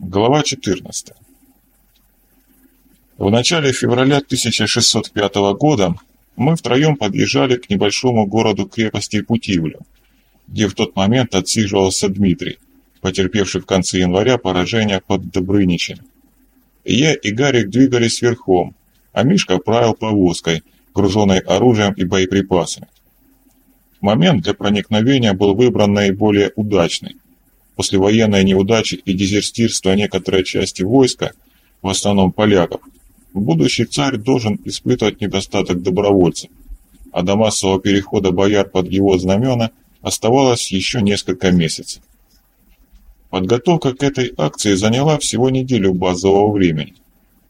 Глава 14. В начале февраля 1605 года мы втроем подъезжали к небольшому городу-крепости Путивлю, где в тот момент отсиживался Дмитрий, потерпевший в конце января поражение под Добрыничем. Я и Гарик двигались верхом, а Мишка правил повозкой, груженной оружием и боеприпасами. Момент для проникновения был выбран наиболее удачный. После военной неудачи и дезертирства некоторой части войска, в основном поляков, будущий царь должен испытывать недостаток добровольцев, а до массового перехода бояр под его знамена оставалось еще несколько месяцев. Подготовка к этой акции заняла всего неделю базового времени.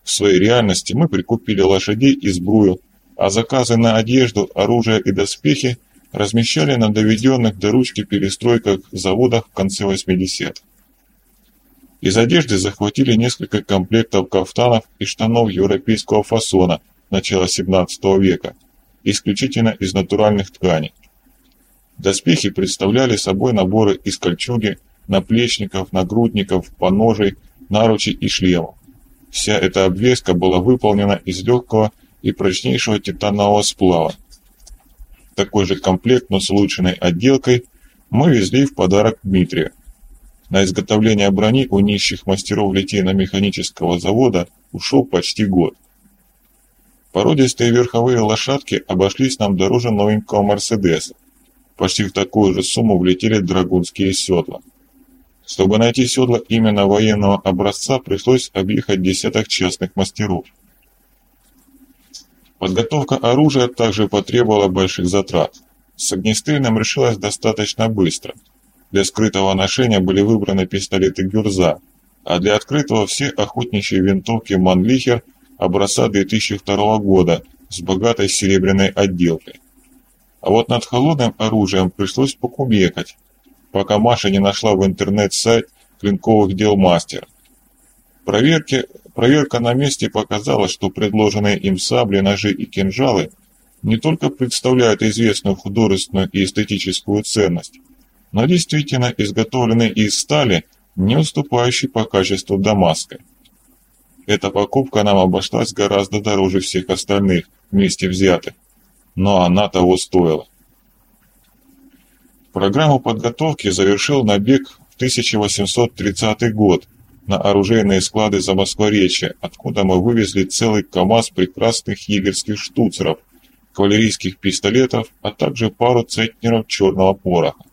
В своей реальности мы прикупили лошадей и сбрую, а заказы на одежду, оружие и доспехи – размещали на доведенных до ручки перестройках заводах в конце 80-х. Из одежды захватили несколько комплектов кафтанов и штанов европейского фасона начала 17 века, исключительно из натуральных тканей. Доспехи представляли собой наборы из кольчуги, наплечников, нагрудников, поножей, наручей и шлемов. Вся эта обвеска была выполнена из легкого и прочнейшего титанового сплава, такой же комплект, но с улучшенной отделкой, мы везли в подарок Дмитрию. На изготовление брони у нищих мастеров литейно-механического завода ушел почти год. Породистые верховые лошадки обошлись нам дороже новенького Мерседеса. Почти в такую же сумму влетели драгунские седла. Чтобы найти седла именно военного образца, пришлось объехать десяток частных мастеров. Подготовка оружия также потребовала больших затрат. С огнестрельным решилось достаточно быстро. Для скрытого ношения были выбраны пистолеты «Гюрза», а для открытого все охотничьи винтовки «Манлихер» образца 2002 года с богатой серебряной отделкой. А вот над холодным оружием пришлось покумекать, пока Маша не нашла в интернет-сайт клинковых дел мастера. Проверки Проверка на месте показала, что предложенные им сабли, ножи и кинжалы не только представляют известную художественную и эстетическую ценность, но действительно изготовлены из стали, не уступающей по качеству дамасской. Эта покупка нам обошлась гораздо дороже всех остальных, вместе взятых, но она того стоила. Программу подготовки завершил набег в 1830 год, на оружейные склады за Москворечье, откуда мы вывезли целый КАМАЗ прекрасных егерских штуцеров, кавалерийских пистолетов, а также пару центнеров черного пороха.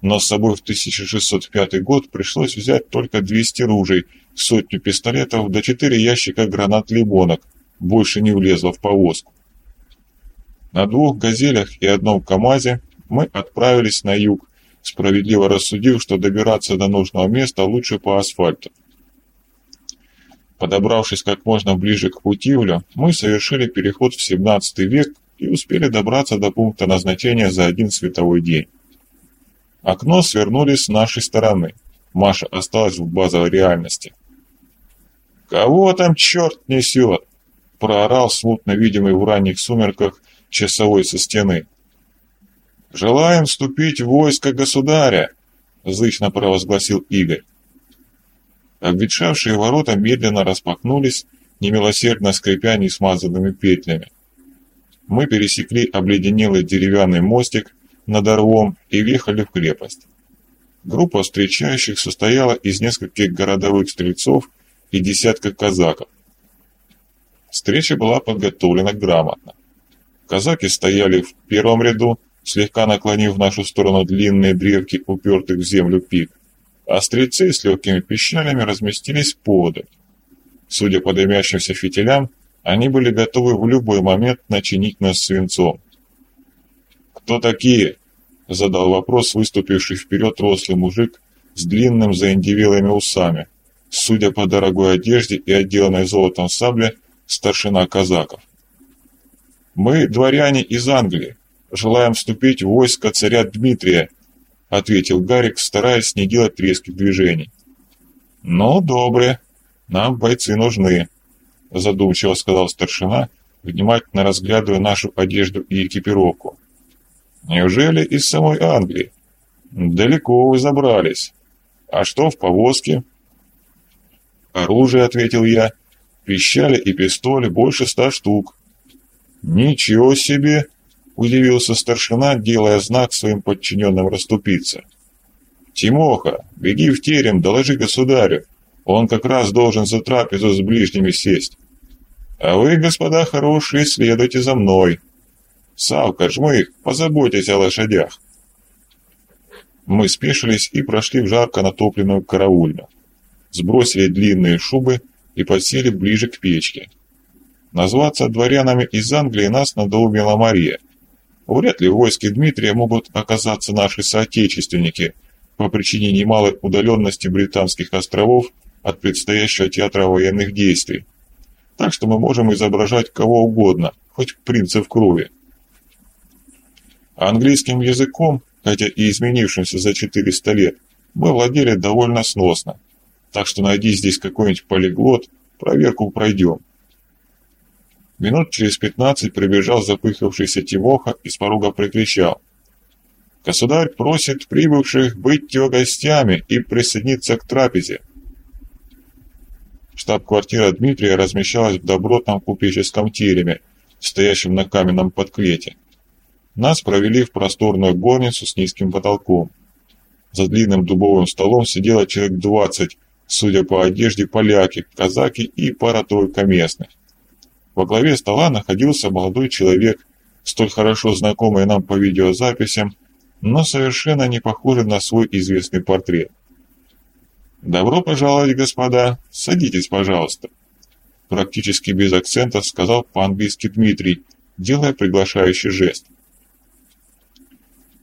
Но с собой в 1605 год пришлось взять только 200 ружей, сотню пистолетов да 4 ящика гранат-лимонок, больше не влезло в повозку. На двух «Газелях» и одном «КамАЗе» мы отправились на юг, справедливо рассудив, что добираться до нужного места лучше по асфальту. Подобравшись как можно ближе к Путивлю, мы совершили переход в 17 век и успели добраться до пункта назначения за один световой день. Окно свернули с нашей стороны. Маша осталась в базовой реальности. «Кого там черт несет?» – проорал смутно видимый в ранних сумерках часовой со стены. «Желаем вступить в войско государя!» — зычно провозгласил Игорь. Обветшавшие ворота медленно распахнулись, немилосердно скрипя несмазанными петлями. Мы пересекли обледенелый деревянный мостик над Орлом и въехали в крепость. Группа встречающих состояла из нескольких городовых стрельцов и десятка казаков. Встреча была подготовлена грамотно. Казаки стояли в первом ряду, слегка наклонив в нашу сторону длинные древки упертых в землю пик, а с легкими пищалями разместились подаль. Судя по дымящимся фитилям, они были готовы в любой момент начинить нас свинцом. «Кто такие?» – задал вопрос выступивший вперед рослый мужик с длинным заиндивелыми усами, судя по дорогой одежде и отделанной золотом сабле, старшина казаков. «Мы дворяне из Англии, желаем вступить в войско царя Дмитрия», — ответил Гарик, стараясь не делать резких движений. «Ну, добре, нам бойцы нужны», — задумчиво сказал старшина, внимательно разглядывая нашу одежду и экипировку. «Неужели из самой Англии? Далеко вы забрались. А что в повозке?» «Оружие», — ответил я. «Пищали и пистоли больше ста штук». «Ничего себе!» — удивился старшина, делая знак своим подчиненным расступиться. «Тимоха, беги в терем, доложи государю. Он как раз должен за трапезу с ближними сесть. А вы, господа хорошие, следуйте за мной. Савка, жмых, позаботьтесь о лошадях». Мы спешились и прошли в жарко натопленную караульню. Сбросили длинные шубы и подсели ближе к печке. Назваться дворянами из Англии нас надоумила Мария. Вряд ли в войске Дмитрия могут оказаться наши соотечественники по причине немалой удаленности британских островов от предстоящего театра военных действий. Так что мы можем изображать кого угодно, хоть принца в крови. Английским языком хотя и изменившимся за 400 лет, мы владели довольно сносно. Так что найди здесь какой-нибудь полиглот, проверку пройдем. Минут через пятнадцать прибежал запыхавшийся Тимоха и с порога прикричал. «Государь просит прибывших быть его гостями и присоединиться к трапезе». Штаб-квартира Дмитрия размещалась в добротном купеческом тереме, стоящем на каменном подклете. Нас провели в просторную горницу с низким потолком. За длинным дубовым столом сидело человек двадцать, судя по одежде, поляки, казаки и пара-тройка местных. Во главе стола находился молодой человек, столь хорошо знакомый нам по видеозаписям, но совершенно не похожий на свой известный портрет. «Добро пожаловать, господа! Садитесь, пожалуйста!» Практически без акцента сказал по-английски Дмитрий, делая приглашающий жест.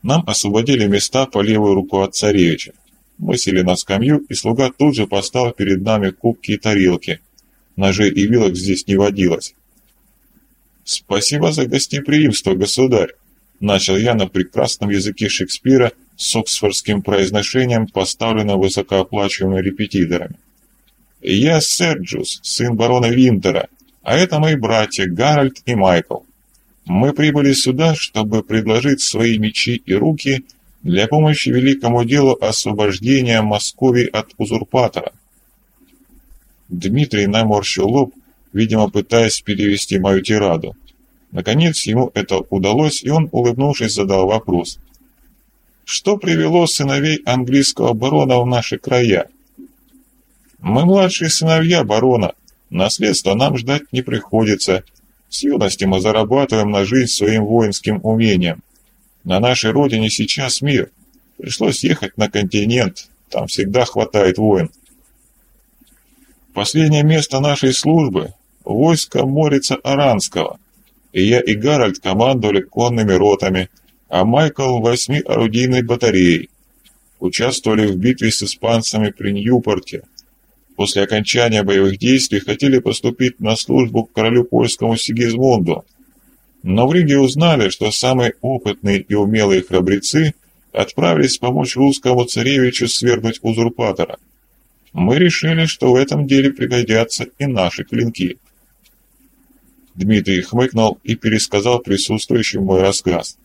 Нам освободили места по левую руку от царевича. Мы сели на скамью, и слуга тут же поставил перед нами кубки и тарелки. Ножей и вилок здесь не водилось. «Спасибо за гостеприимство, государь!» Начал я на прекрасном языке Шекспира с оксфордским произношением, поставленным высокооплачиваемыми репетиторами. «Я Серджус, сын барона Винтера, а это мои братья Гарольд и Майкл. Мы прибыли сюда, чтобы предложить свои мечи и руки для помощи великому делу освобождения Москвы от узурпатора. Дмитрий наморщил лоб, видимо, пытаясь перевести мою тираду. Наконец ему это удалось, и он, улыбнувшись, задал вопрос. «Что привело сыновей английского барона в наши края?» «Мы младшие сыновья барона. Наследство нам ждать не приходится. С юности мы зарабатываем на жизнь своим воинским умением. На нашей родине сейчас мир. Пришлось ехать на континент, там всегда хватает воин. Последнее место нашей службы – войско Морица Аранского. И я и Гарольд командовали конными ротами, а Майкл – восьми орудийной батареей. Участвовали в битве с испанцами при Ньюпорте – после окончания боевых действий хотели поступить на службу к королю польскому Сигизмунду, но в Риге узнали, что самые опытные и умелые храбрецы отправились помочь русскому царевичу свергнуть узурпатора. Мы решили, что в этом деле пригодятся и наши клинки. Дмитрий хмыкнул и пересказал присутствующим мой рассказ.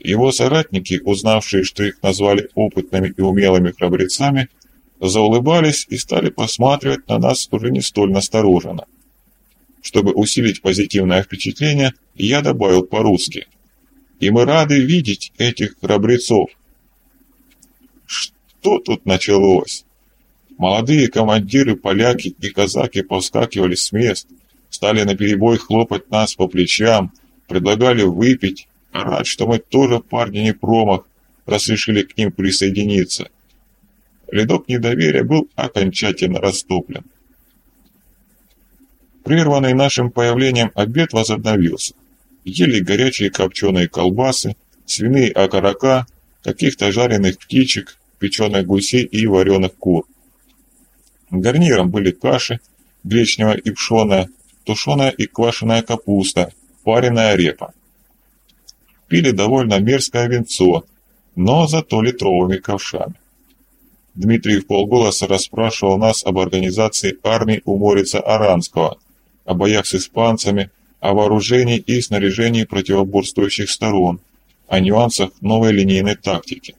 Его соратники, узнавшие, что их назвали опытными и умелыми храбрецами, заулыбались и стали посматривать на нас уже не столь настороженно. Чтобы усилить позитивное впечатление, я добавил по-русски. И мы рады видеть этих храбрецов. Что тут началось? Молодые командиры, поляки и казаки повскакивали с мест, стали наперебой хлопать нас по плечам, предлагали выпить, рад, что мы тоже парни не промах, раз к ним присоединиться. Ледок недоверия был окончательно растоплен. Прерванный нашим появлением обед возобновился. Ели горячие копченые колбасы, свиные окорока, каких-то жареных птичек, печеных гусей и вареных кур. Гарниром были каши, гречневая и пшеная, тушеная и квашеная капуста, пареная репа. Пили довольно мерзкое венцо, но зато литровыми ковшами. Дмитрий в полголоса расспрашивал нас об организации армии у Морица Аранского, о боях с испанцами, о вооружении и снаряжении противоборствующих сторон, о нюансах новой линейной тактики.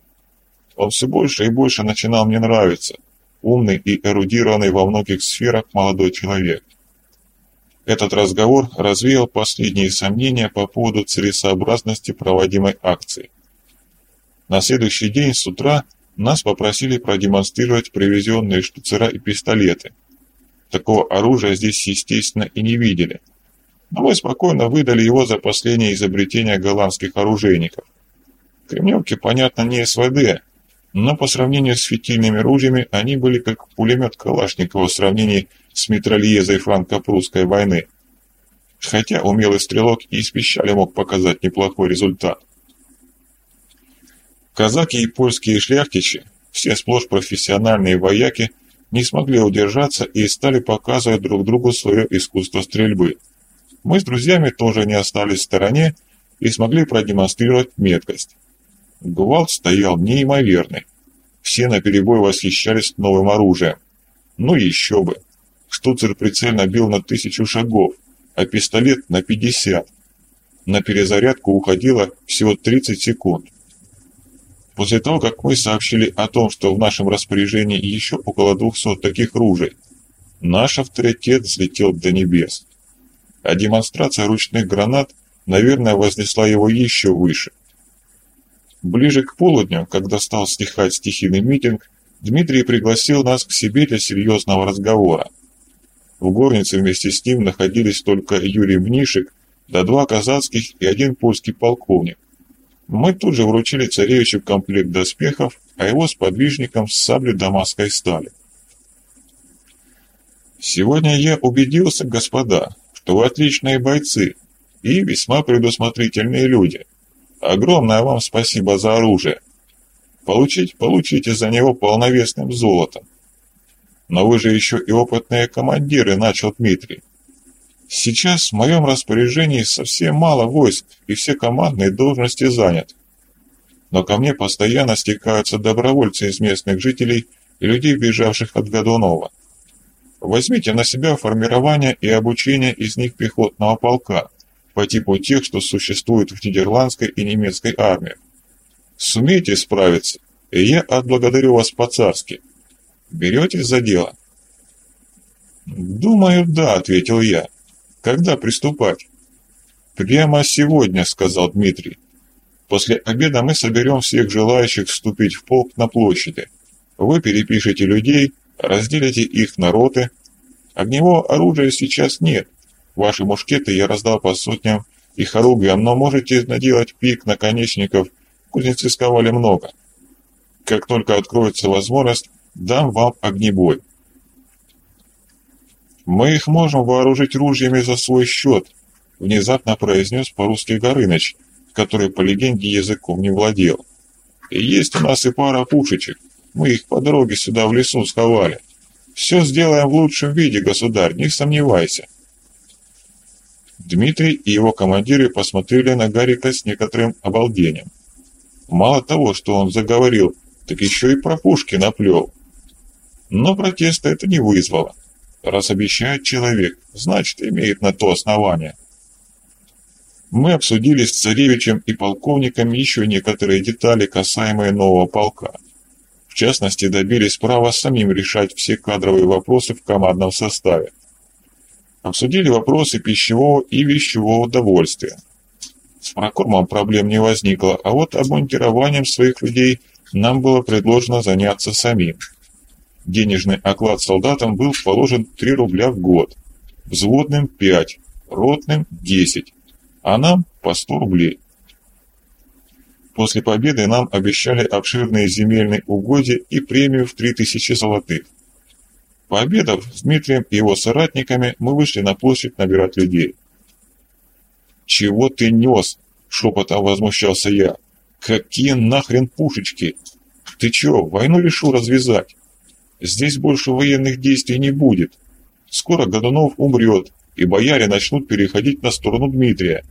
Он все больше и больше начинал мне нравиться. умный и эрудированный во многих сферах молодой человек. Этот разговор развеял последние сомнения по поводу целесообразности проводимой акции. На следующий день с утра нас попросили продемонстрировать привезенные штуцера и пистолеты. Такого оружия здесь, естественно, и не видели. Но мы спокойно выдали его за последнее изобретение голландских оружейников. Кремневки, понятно, не СВД, но по сравнению с фитильными ружьями они были как пулемет Калашникова в сравнении с метрольезой франко-прусской войны. Хотя умелый стрелок и из пищали мог показать неплохой результат. Казаки и польские шляхтичи, все сплошь профессиональные вояки, не смогли удержаться и стали показывать друг другу свое искусство стрельбы. Мы с друзьями тоже не остались в стороне и смогли продемонстрировать меткость. Гвалт стоял неимоверный. Все наперебой восхищались новым оружием. Ну еще бы. Штуцер прицельно бил на тысячу шагов, а пистолет на 50. На перезарядку уходило всего 30 секунд. После того, как мы сообщили о том, что в нашем распоряжении еще около 200 таких ружей, наш авторитет взлетел до небес. А демонстрация ручных гранат, наверное, вознесла его еще выше – Ближе к полудню, когда стал стихать стихийный митинг, Дмитрий пригласил нас к себе для серьезного разговора. В горнице вместе с ним находились только Юрий Мнишек, да два казацких и один польский полковник. Мы тут же вручили царевичу комплект доспехов, а его сподвижникам саблю дамасской стали. Сегодня я убедился, господа, что вы отличные бойцы и весьма предусмотрительные люди. Огромное вам спасибо за оружие. Получить получите за него полновесным золотом. Но вы же еще и опытные командиры, начал Дмитрий. Сейчас в моем распоряжении совсем мало войск, и все командные должности заняты. Но ко мне постоянно стекаются добровольцы из местных жителей и людей, бежавших от Годунова. Возьмите на себя формирование и обучение из них пехотного полка по типу тех, что существуют в нидерландской и немецкой армиях. Сумеете справиться, и я отблагодарю вас по-царски. Беретесь за дело?» «Думаю, да», — ответил я. «Когда приступать?» «Прямо сегодня», — сказал Дмитрий. «После обеда мы соберем всех желающих вступить в полк на площади. Вы перепишете людей, разделите их на роты. Огневого оружия сейчас нет, Ваши мушкеты я раздал по сотням и хоругвям, но можете наделать пик наконечников. Кузнецы сковали много. Как только откроется возможность, дам вам огнебой. Мы их можем вооружить ружьями за свой счет, внезапно произнес по-русски Горыныч, который по легенде языком не владел. И есть у нас и пара пушечек. Мы их по дороге сюда в лесу сковали. Все сделаем в лучшем виде, государь, не сомневайся. Дмитрий и его командиры посмотрели на Гарика с некоторым обалдением. Мало того, что он заговорил, так еще и про пушки наплел. Но протеста это не вызвало. Раз обещает человек, значит, имеет на то основание. Мы обсудили с царевичем и полковником еще некоторые детали, касаемые нового полка. В частности, добились права самим решать все кадровые вопросы в командном составе. Обсудили вопросы пищевого и вещевого удовольствия. С прокормом проблем не возникло, а вот обмундированием своих людей нам было предложено заняться самим. Денежный оклад солдатам был положен 3 рубля в год, взводным 5, ротным 10, а нам по 100 рублей. После победы нам обещали обширные земельные угодья и премию в 3000 золотых. Пообедав с Дмитрием и его соратниками, мы вышли на площадь набирать людей. «Чего ты нес?» — шепотом возмущался я. «Какие нахрен пушечки? Ты чё, войну решил развязать? Здесь больше военных действий не будет. Скоро Годунов умрет, и бояре начнут переходить на сторону Дмитрия.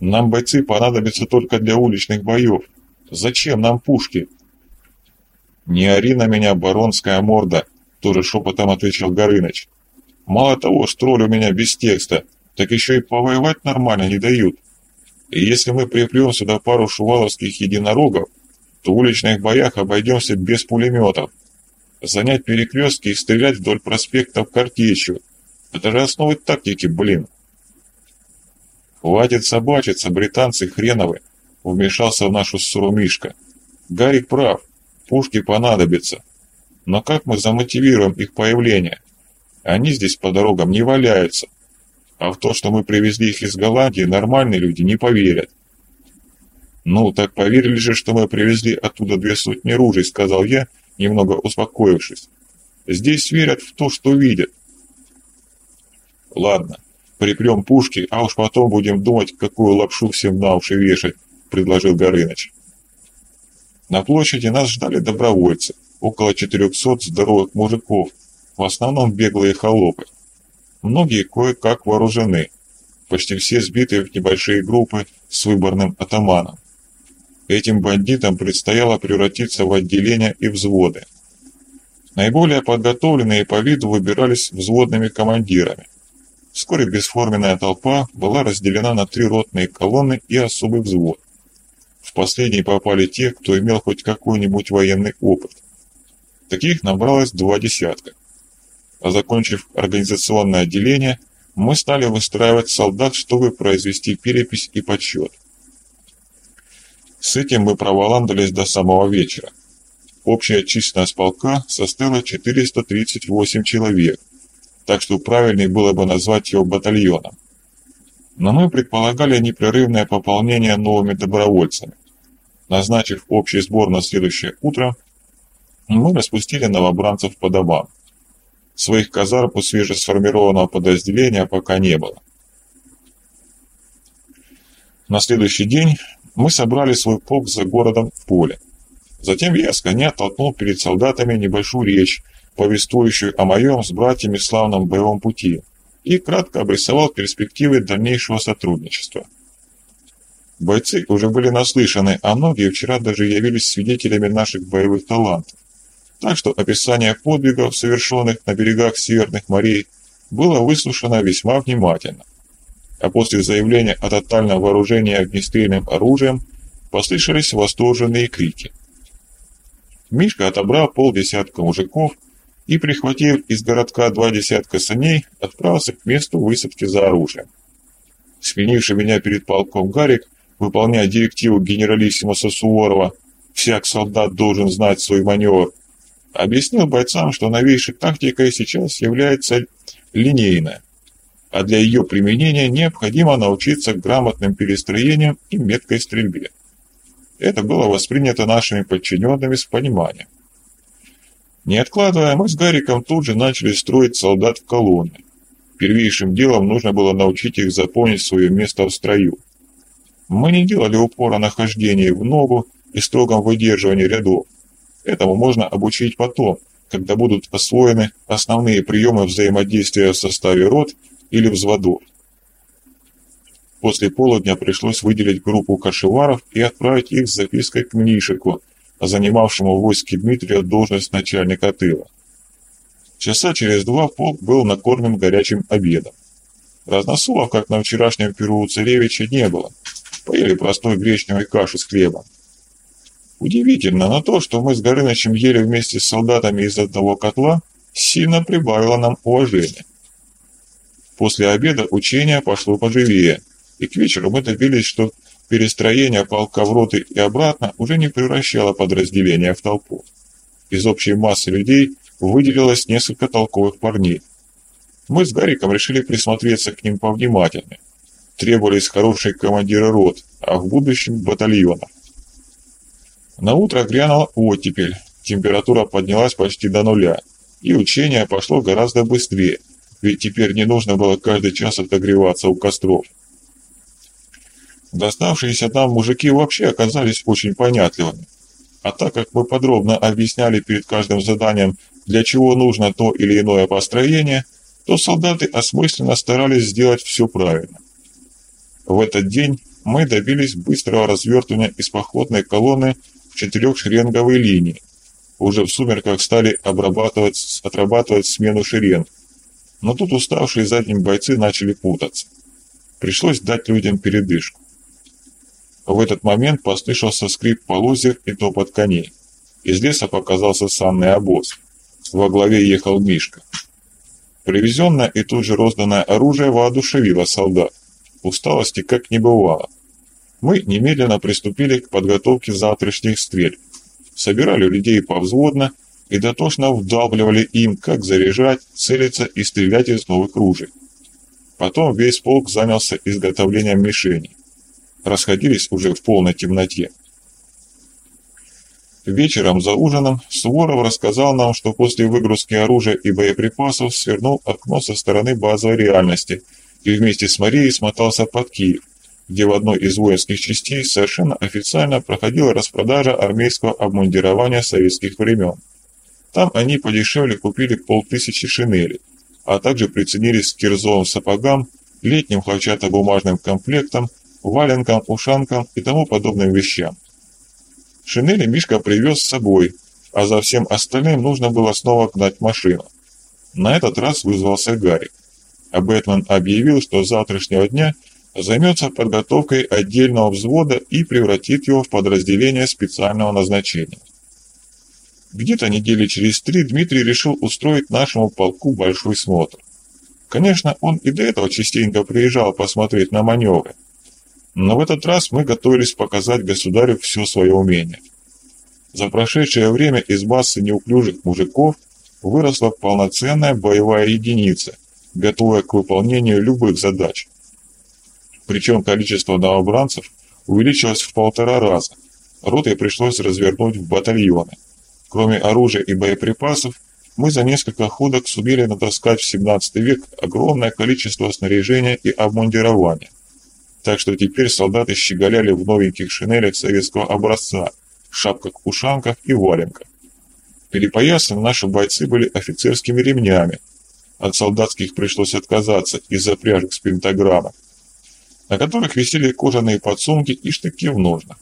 Нам бойцы понадобятся только для уличных боев. Зачем нам пушки?» «Не ори на меня, баронская морда!» тоже шепотом ответил Горыныч. Мало того, что у меня без текста, так еще и повоевать нормально не дают. И если мы приплем сюда пару шуваловских единорогов, то в уличных боях обойдемся без пулеметов. Занять перекрестки и стрелять вдоль проспектов картечью. Это же основы тактики, блин. Хватит собачиться, британцы хреновы, вмешался в нашу ссору Мишка. Гарик прав, пушки понадобятся. Но как мы замотивируем их появление? Они здесь по дорогам не валяются. А в то, что мы привезли их из Голландии, нормальные люди не поверят. «Ну, так поверили же, что мы привезли оттуда две сотни ружей», — сказал я, немного успокоившись. «Здесь верят в то, что видят». «Ладно, припрем пушки, а уж потом будем думать, какую лапшу всем на уши вешать», — предложил Горыныч. На площади нас ждали добровольцы, около 400 здоровых мужиков, в основном беглые холопы. Многие кое-как вооружены, почти все сбитые в небольшие группы с выборным атаманом. Этим бандитам предстояло превратиться в отделения и взводы. Наиболее подготовленные по виду выбирались взводными командирами. Вскоре бесформенная толпа была разделена на три ротные колонны и особый взвод. В последний попали те, кто имел хоть какой-нибудь военный опыт. Таких набралось два десятка. А закончив организационное отделение, мы стали выстраивать солдат, чтобы произвести перепись и подсчет. С этим мы проволандались до самого вечера. Общая численность полка составила 438 человек, так что правильнее было бы назвать его батальоном. Но мы предполагали непрерывное пополнение новыми добровольцами. Назначив общий сбор на следующее утро, мы распустили новобранцев по домам. Своих казарм у свежесформированного подразделения пока не было. На следующий день мы собрали свой полк за городом в поле. Затем я с коня толкнул перед солдатами небольшую речь, повествующую о моем с братьями славном боевом пути, и кратко обрисовал перспективы дальнейшего сотрудничества. Бойцы уже были наслышаны, а многие вчера даже явились свидетелями наших боевых талантов. Так что описание подвигов, совершенных на берегах северных морей, было выслушано весьма внимательно а после заявления о тотальном вооружении огнестрельным оружием послышались восторженные крики. Мишка отобрал полдесятка мужиков и, прихватив из городка два десятка саней, отправился к месту высадки за оружием. Сменивший меня перед полком Гарик, выполняя директиву генералиссимуса Суворова «Всяк солдат должен знать свой маневр», объяснил бойцам, что новейшей тактикой сейчас является линейная а для ее применения необходимо научиться грамотным перестроениям и меткой стрельбе. Это было воспринято нашими подчиненными с пониманием. Не откладывая, мы с Гариком тут же начали строить солдат в колонны. Первейшим делом нужно было научить их запомнить свое место в строю. Мы не делали упора на хождении в ногу и строгом выдерживании рядов. Этому можно обучить потом, когда будут освоены основные приемы взаимодействия в составе рот или взводов. После полудня пришлось выделить группу кашеваров и отправить их с запиской к Мнишику, занимавшему в войске Дмитрия должность начальника тыла. Часа через два полк был накормлен горячим обедом. Разносолов, как на вчерашнем перу у царевича, не было. Поели простой гречневой кашу с хлебом. Удивительно, но то, что мы с Горынычем ели вместе с солдатами из одного котла, сильно прибавило нам уважения. После обеда учение пошло поживее, и к вечеру мы добились, что перестроение полка в роты и обратно уже не превращало подразделение в толпу. Из общей массы людей выделилось несколько толковых парней. Мы с Гариком решили присмотреться к ним повнимательнее. Требовались хорошие командиры рот, а в будущем батальонов. На утро грянула оттепель, температура поднялась почти до нуля, и учение пошло гораздо быстрее – ведь теперь не нужно было каждый час отогреваться у костров. Доставшиеся нам мужики вообще оказались очень понятливыми. А так как мы подробно объясняли перед каждым заданием, для чего нужно то или иное построение, то солдаты осмысленно старались сделать все правильно. В этот день мы добились быстрого развертывания из походной колонны в четырехшеренговой линии. Уже в сумерках стали обрабатывать, отрабатывать смену шеренг, но тут уставшие задним бойцы начали путаться. Пришлось дать людям передышку. В этот момент послышался скрип полозьев и топот коней. Из леса показался санный обоз. Во главе ехал Мишка. Привезенное и тут же розданное оружие воодушевило солдат. Усталости как не бывало. Мы немедленно приступили к подготовке завтрашних стрель. Собирали людей повзводно и дотошно вдалбливали им, как заряжать, целиться и стрелять из новых ружей. Потом весь полк занялся изготовлением мишеней. Расходились уже в полной темноте. Вечером за ужином Суворов рассказал нам, что после выгрузки оружия и боеприпасов свернул окно со стороны базовой реальности и вместе с Марией смотался под Киев, где в одной из воинских частей совершенно официально проходила распродажа армейского обмундирования советских времен. Там они подешевле купили полтысячи шинелей, а также приценились к кирзовым сапогам, летним хлопчатобумажным комплектам, валенкам, ушанкам и тому подобным вещам. Шинели Мишка привез с собой, а за всем остальным нужно было снова гнать машину. На этот раз вызвался Гарик. А Бэтмен объявил, что с завтрашнего дня займется подготовкой отдельного взвода и превратит его в подразделение специального назначения. Где-то недели через три Дмитрий решил устроить нашему полку большой смотр. Конечно, он и до этого частенько приезжал посмотреть на маневры, но в этот раз мы готовились показать государю все свое умение. За прошедшее время из массы неуклюжих мужиков выросла полноценная боевая единица, готовая к выполнению любых задач. Причем количество новобранцев увеличилось в полтора раза. Роты пришлось развернуть в батальоны. Кроме оружия и боеприпасов, мы за несколько ходок сумели натаскать в 17 век огромное количество снаряжения и обмундирования так что теперь солдаты щеголяли в новеньких шинелях советского образца, шапках-ушанках и валенках. Перепоясаны наши бойцы были офицерскими ремнями. От солдатских пришлось отказаться из-за пряжек с пентаграммой, на которых висели кожаные подсумки и штыки в ножнах.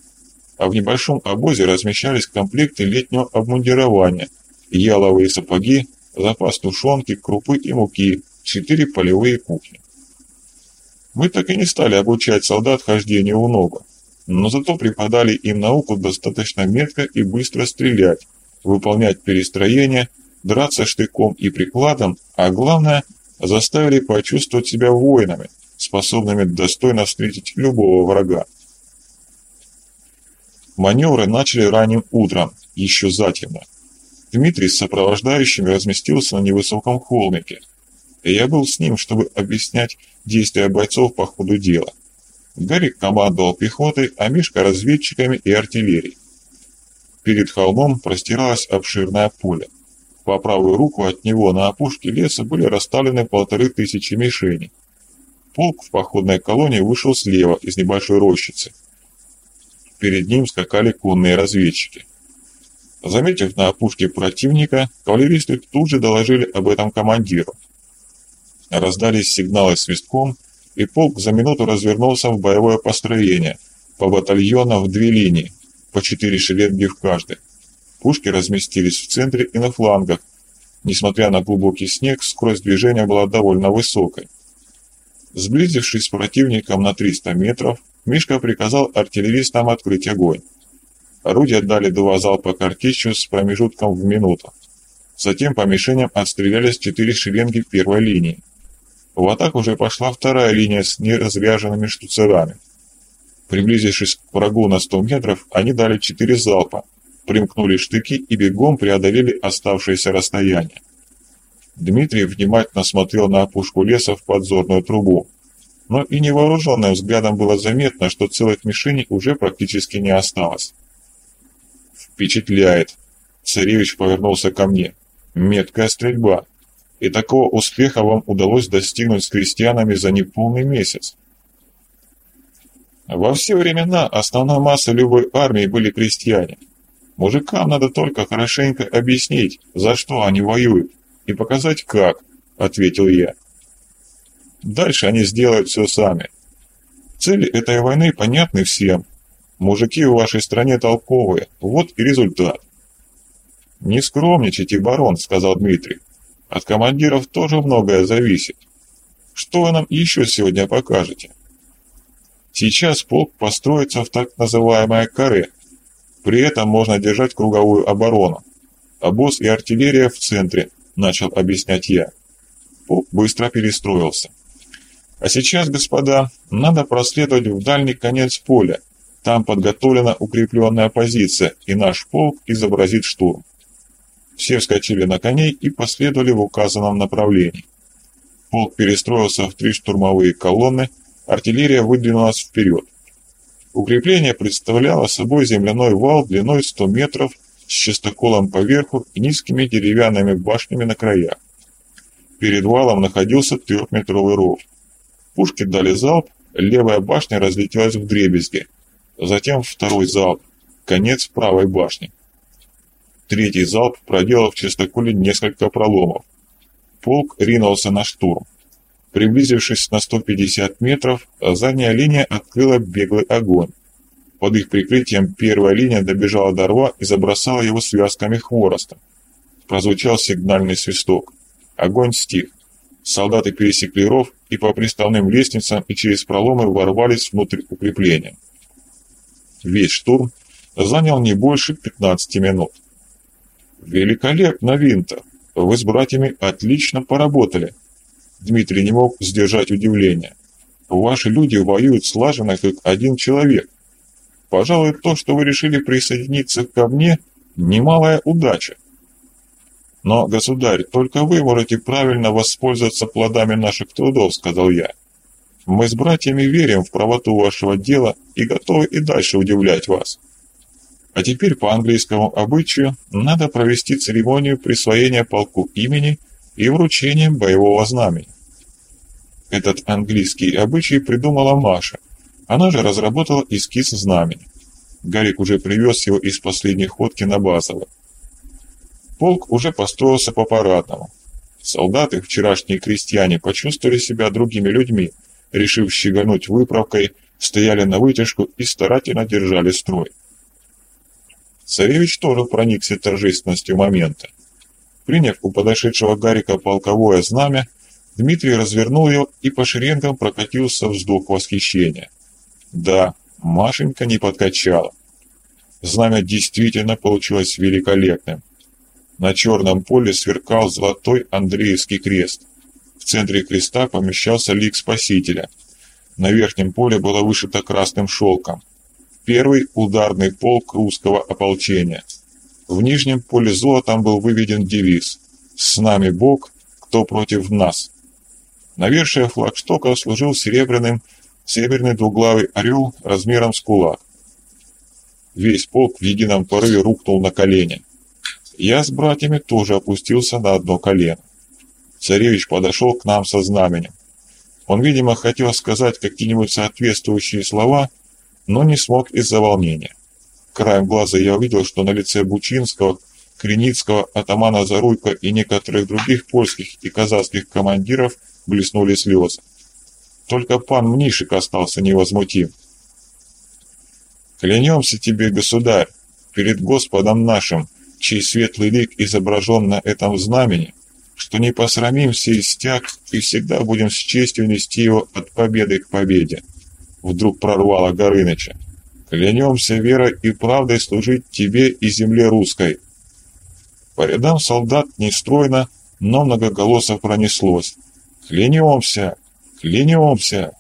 А в небольшом обозе размещались комплекты летнего обмундирования, яловые сапоги, запас тушенки, крупы и муки, четыре полевые кухни. Мы так и не стали обучать солдат хождению в ногу, но зато преподали им науку достаточно метко и быстро стрелять, выполнять перестроения, драться штыком и прикладом, а главное, заставили почувствовать себя воинами, способными достойно встретить любого врага. Маневры начали ранним утром, еще затемно. Дмитрий с сопровождающими разместился на невысоком холмике, и я был с ним, чтобы объяснять действия бойцов по ходу дела. Гарик командовал пехотой, а Мишка разведчиками и артиллерией. Перед холмом простиралось обширное поле. По правую руку от него на опушке леса были расставлены полторы тысячи мишеней. Полк в походной колонии вышел слева из небольшой рощицы. Перед ним скакали конные разведчики. Заметив на опушке противника, кавалеристы тут же доложили об этом командиру. Раздались сигналы свистком, и полк за минуту развернулся в боевое построение, по батальонам в две линии, по четыре шеренги в каждой. Пушки разместились в центре и на флангах. Несмотря на глубокий снег, скорость движения была довольно высокой. Сблизившись с противником на 300 метров, Мишка приказал артиллеристам открыть огонь. Орудия дали два залпа картечью с промежутком в минуту. Затем по мишеням отстрелялись четыре шеренги первой линии. В атаку уже пошла вторая линия с неразряженными штуцерами. Приблизившись к врагу на 100 метров, они дали четыре залпа, примкнули штыки и бегом преодолели оставшееся расстояние. Дмитрий внимательно смотрел на опушку леса в подзорную трубу. Но и невооруженным взглядом было заметно, что целых мишеней уже практически не осталось. «Впечатляет!» Царевич повернулся ко мне. «Меткая стрельба и такого успеха вам удалось достигнуть с крестьянами за неполный месяц. Во все времена основной массой любой армии были крестьяне. Мужикам надо только хорошенько объяснить, за что они воюют, и показать как, ответил я. Дальше они сделают все сами. Цели этой войны понятны всем. Мужики в вашей стране толковые, вот и результат. «Не скромничайте, барон», — сказал Дмитрий. От командиров тоже многое зависит. Что вы нам еще сегодня покажете? Сейчас полк построится в так называемое каре. При этом можно держать круговую оборону. обоз и артиллерия в центре», — начал объяснять я. Полк быстро перестроился. «А сейчас, господа, надо проследовать в дальний конец поля. Там подготовлена укрепленная позиция, и наш полк изобразит штурм». Все вскочили на коней и последовали в указанном направлении. Полк перестроился в три штурмовые колонны, артиллерия выдвинулась вперед. Укрепление представляло собой земляной вал длиной 100 метров с частоколом поверху и низкими деревянными башнями на краях. Перед валом находился трехметровый ров. Пушки дали залп, левая башня разлетелась в дребезги. Затем второй залп, конец правой башни. Третий залп проделал в частоколе несколько проломов. Полк ринулся на штурм. Приблизившись на 150 метров, задняя линия открыла беглый огонь. Под их прикрытием первая линия добежала до рва и забросала его связками хвороста. Прозвучал сигнальный свисток. Огонь стих. Солдаты пересекли ров и по приставным лестницам и через проломы ворвались внутрь укрепления. Весь штурм занял не больше 15 минут. «Великолепно, Винтер! Вы с братьями отлично поработали!» Дмитрий не мог сдержать удивления. «Ваши люди воюют слаженно, как один человек. Пожалуй, то, что вы решили присоединиться ко мне, немалая удача. Но, государь, только вы можете правильно воспользоваться плодами наших трудов, сказал я. Мы с братьями верим в правоту вашего дела и готовы и дальше удивлять вас. А теперь по английскому обычаю надо провести церемонию присвоения полку имени и вручения боевого знамени. Этот английский обычай придумала Маша. Она же разработала эскиз знамени. Гарик уже привез его из последней ходки на Базово. Полк уже построился по парадному. Солдаты, вчерашние крестьяне, почувствовали себя другими людьми, решив щегануть выправкой, стояли на вытяжку и старательно держали строй. Царевич тоже проникся торжественностью момента. Приняв у подошедшего Гарика полковое знамя, Дмитрий развернул его и по шеренгам прокатился вздох восхищения. Да, Машенька не подкачала. Знамя действительно получилось великолепным. На черном поле сверкал золотой Андреевский крест. В центре креста помещался лик Спасителя. На верхнем поле было вышито красным шелком первый ударный полк русского ополчения. В нижнем поле золотом был выведен девиз «С нами Бог, кто против нас». Навершие флагштока служил серебряным, серебряный двуглавый орел размером с кулак. Весь полк в едином порыве рухнул на колени. Я с братьями тоже опустился на одно колено. Царевич подошел к нам со знаменем. Он, видимо, хотел сказать какие-нибудь соответствующие слова, но не смог из-за волнения. Краем глаза я увидел, что на лице Бучинского, Креницкого, атамана Заруйко и некоторых других польских и казахских командиров блеснули слезы. Только пан Мнишек остался невозмутим. «Клянемся тебе, государь, перед Господом нашим, чей светлый лик изображен на этом знамени, что не посрамим сей стяг и всегда будем с честью нести его от победы к победе вдруг прорвало Горыныча. «Клянемся верой и правдой служить тебе и земле русской». По рядам солдат нестройно, но многоголосо пронеслось. «Клянемся! Клянемся!»